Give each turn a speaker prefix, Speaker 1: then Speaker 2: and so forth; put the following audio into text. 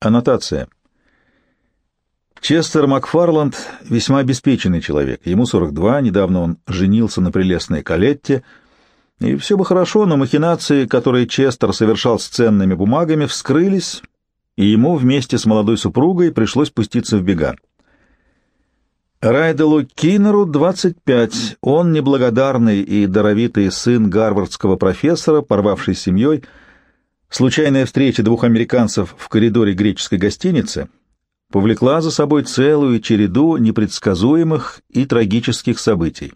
Speaker 1: Аннотация. Честер Макфарланд весьма обеспеченный человек. Ему 42, недавно он женился на прелестной Калетте, и все бы хорошо, но махинации, которые Честер совершал с ценными бумагами, вскрылись, и ему вместе с молодой супругой пришлось пуститься в бега. Райделу Киннеру 25. Он неблагодарный и даровитый сын гарвардского профессора, порвавший с семьей. Случайная встреча двух американцев в коридоре греческой гостиницы повлекла за собой целую череду непредсказуемых и трагических событий.